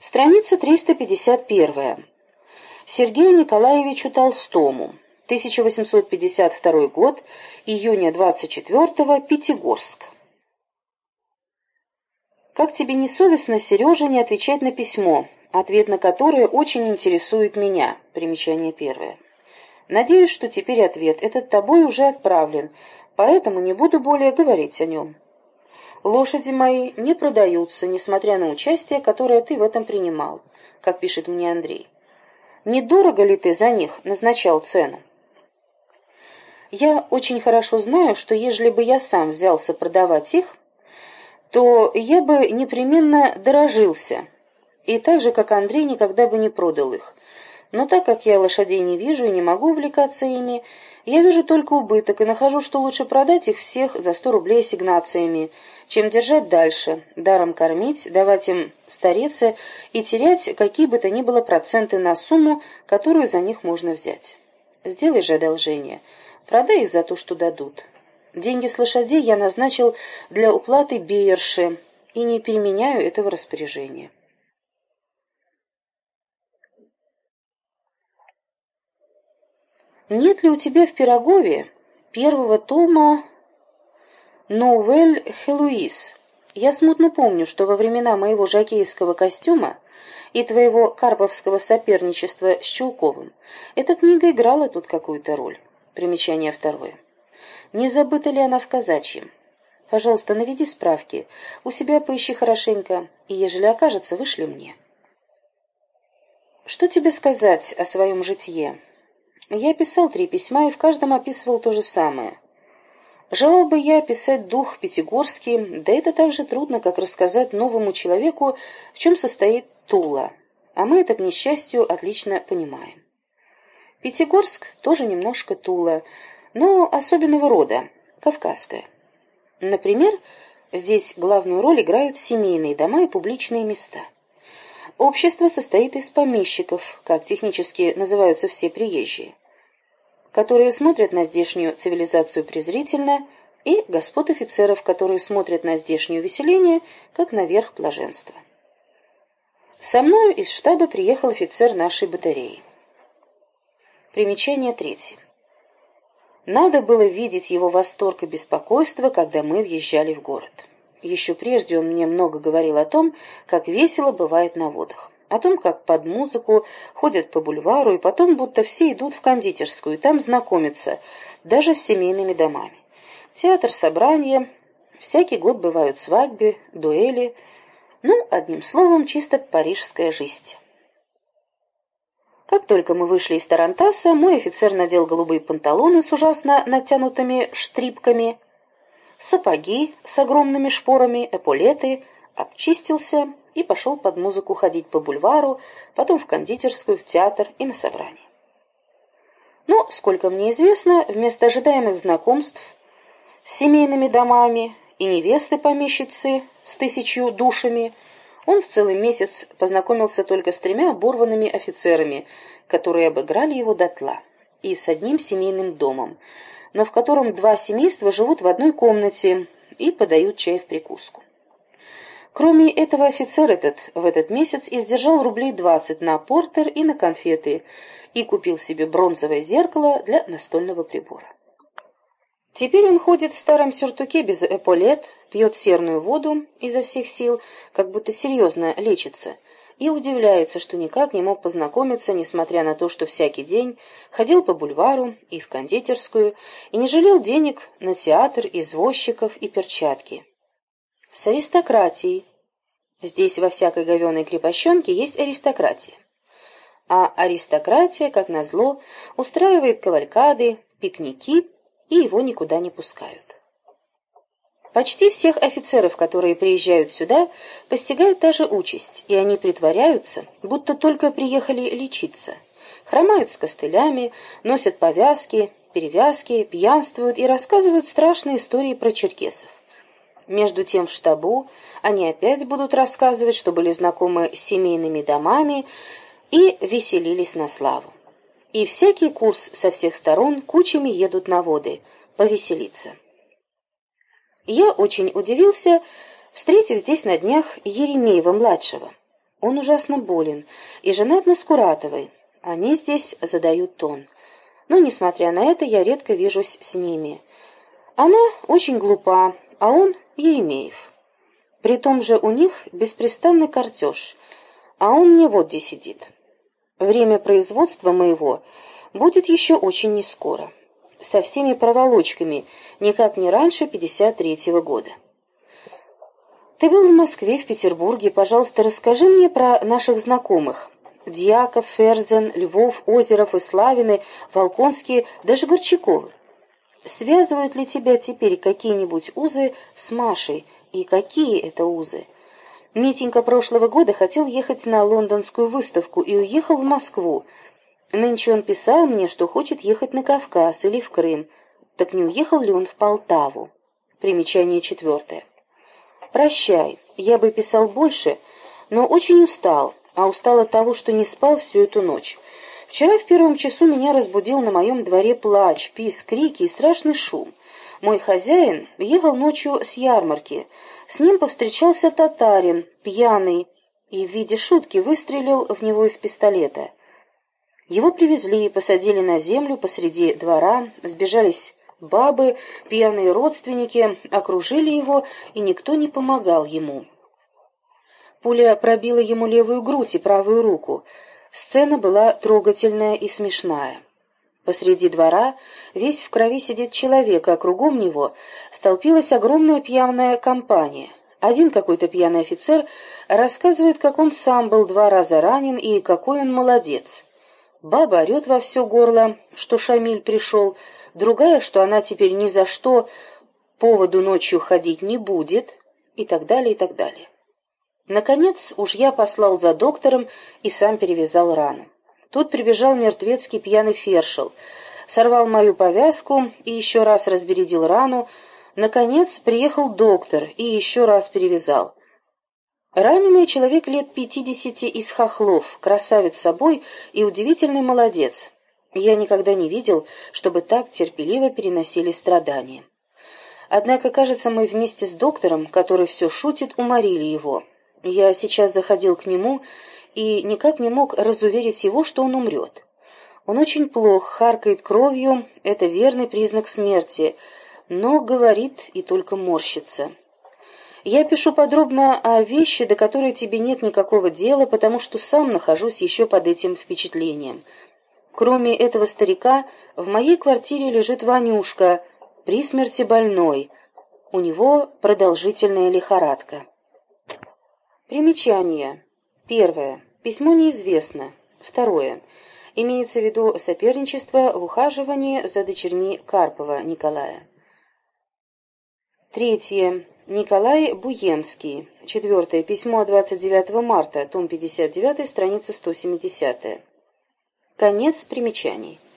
Страница 351. Сергею Николаевичу Толстому. 1852 год, июня 24 Пятигорск. Как тебе не совестно, Сережа, не отвечать на письмо, ответ на которое очень интересует меня. Примечание первое. Надеюсь, что теперь ответ этот тобой уже отправлен, поэтому не буду более говорить о нем. Лошади мои не продаются, несмотря на участие, которое ты в этом принимал, как пишет мне Андрей. Недорого ли ты за них назначал цену? Я очень хорошо знаю, что ежели бы я сам взялся продавать их, то я бы непременно дорожился, и так же, как Андрей, никогда бы не продал их. Но так как я лошадей не вижу и не могу увлекаться ими, я вижу только убыток и нахожу, что лучше продать их всех за сто рублей ассигнациями, чем держать дальше, даром кормить, давать им стареться и терять какие бы то ни было проценты на сумму, которую за них можно взять. Сделай же одолжение, продай их за то, что дадут. Деньги с лошадей я назначил для уплаты бейерши и не переменяю этого распоряжения. Нет ли у тебя в Пирогове первого тома «Новель Хелуис»? Я смутно помню, что во времена моего жакейского костюма и твоего карповского соперничества с Чулковым эта книга играла тут какую-то роль. Примечание второе. Не забыта ли она в казачьем? Пожалуйста, наведи справки. У себя поищи хорошенько, и, ежели окажется, вышли мне. Что тебе сказать о своем житье? Я писал три письма и в каждом описывал то же самое. Желал бы я описать дух Пятигорский, да это так же трудно, как рассказать новому человеку, в чем состоит Тула. А мы это, к несчастью, отлично понимаем. Пятигорск тоже немножко Тула, но особенного рода, кавказская. Например, здесь главную роль играют семейные дома и публичные места. Общество состоит из помещиков, как технически называются все приезжие, которые смотрят на здешнюю цивилизацию презрительно, и господ офицеров, которые смотрят на здешнее увеселение, как на верх блаженства. Со мною из штаба приехал офицер нашей батареи. Примечание третье. Надо было видеть его восторг и беспокойство, когда мы въезжали в город. Еще прежде он мне много говорил о том, как весело бывает на водах, о том, как под музыку ходят по бульвару, и потом будто все идут в кондитерскую, и там знакомятся, даже с семейными домами. Театр, собрания, всякий год бывают свадьбы, дуэли, ну, одним словом, чисто парижская жизнь. Как только мы вышли из Тарантаса, мой офицер надел голубые панталоны с ужасно натянутыми штрипками, сапоги с огромными шпорами, эполеты, обчистился и пошел под музыку ходить по бульвару, потом в кондитерскую, в театр и на собрание. Но, сколько мне известно, вместо ожидаемых знакомств с семейными домами и невесты-помещицы с тысячью душами, он в целый месяц познакомился только с тремя оборванными офицерами, которые обыграли его дотла, и с одним семейным домом, но в котором два семейства живут в одной комнате и подают чай в прикуску. Кроме этого, офицер этот в этот месяц издержал рублей двадцать на портер и на конфеты и купил себе бронзовое зеркало для настольного прибора. Теперь он ходит в старом сюртуке без эполет, пьет серную воду изо всех сил, как будто серьезно лечится, и удивляется, что никак не мог познакомиться, несмотря на то, что всякий день ходил по бульвару и в кондитерскую, и не жалел денег на театр, извозчиков и перчатки. С аристократией. Здесь во всякой говеной крепощенке есть аристократия. А аристократия, как назло, устраивает кавалькады, пикники, и его никуда не пускают. Почти всех офицеров, которые приезжают сюда, постигает та же участь, и они притворяются, будто только приехали лечиться. Хромают с костылями, носят повязки, перевязки, пьянствуют и рассказывают страшные истории про черкесов. Между тем в штабу они опять будут рассказывать, что были знакомы с семейными домами и веселились на славу. И всякий курс со всех сторон кучами едут на воды, повеселиться. Я очень удивился, встретив здесь на днях Еремеева-младшего. Он ужасно болен и женат на Скуратовой. Они здесь задают тон. Но, несмотря на это, я редко вижусь с ними. Она очень глупа, а он Еремеев. При том же у них беспрестанный картеж, а он не вот где сидит. Время производства моего будет еще очень нескоро. Со всеми проволочками, никак не раньше 53-го года. Ты был в Москве, в Петербурге. Пожалуйста, расскажи мне про наших знакомых. Дьяков, Ферзен, Львов, Озеров и Славины, Волконские, даже Горчаковы. Связывают ли тебя теперь какие-нибудь узы с Машей, и какие это узы? Митенька прошлого года хотел ехать на лондонскую выставку и уехал в Москву. Нынче он писал мне, что хочет ехать на Кавказ или в Крым. Так не уехал ли он в Полтаву? Примечание четвертое. «Прощай, я бы писал больше, но очень устал, а устал от того, что не спал всю эту ночь. Вчера в первом часу меня разбудил на моем дворе плач, писк, крики и страшный шум. Мой хозяин ехал ночью с ярмарки. С ним повстречался татарин, пьяный, и в виде шутки выстрелил в него из пистолета. Его привезли и посадили на землю посреди двора, сбежались бабы, пьяные родственники, окружили его, и никто не помогал ему. Пуля пробила ему левую грудь и правую руку. Сцена была трогательная и смешная. Посреди двора, весь в крови сидит человек, а кругом него столпилась огромная пьяная компания. Один какой-то пьяный офицер рассказывает, как он сам был два раза ранен и какой он молодец. Баба орет во все горло, что Шамиль пришел, другая, что она теперь ни за что поводу ночью ходить не будет, и так далее, и так далее. Наконец, уж я послал за доктором и сам перевязал рану. Тут прибежал мертвецкий пьяный фершел, сорвал мою повязку и еще раз разбередил рану. Наконец, приехал доктор и еще раз перевязал. Раненый человек лет пятидесяти из хохлов, красавец собой и удивительный молодец. Я никогда не видел, чтобы так терпеливо переносили страдания. Однако, кажется, мы вместе с доктором, который все шутит, уморили его. Я сейчас заходил к нему и никак не мог разуверить его, что он умрет. Он очень плох, харкает кровью, это верный признак смерти, но говорит и только морщится. Я пишу подробно о вещи, до которой тебе нет никакого дела, потому что сам нахожусь еще под этим впечатлением. Кроме этого старика, в моей квартире лежит Ванюшка, при смерти больной. У него продолжительная лихорадка. Примечание. Первое. Письмо неизвестно. Второе. Имеется в виду соперничество в ухаживании за дочерьми Карпова Николая. Третье. Николай Буемский. Четвертое. Письмо 29 марта, том 59, страница 170. Конец примечаний.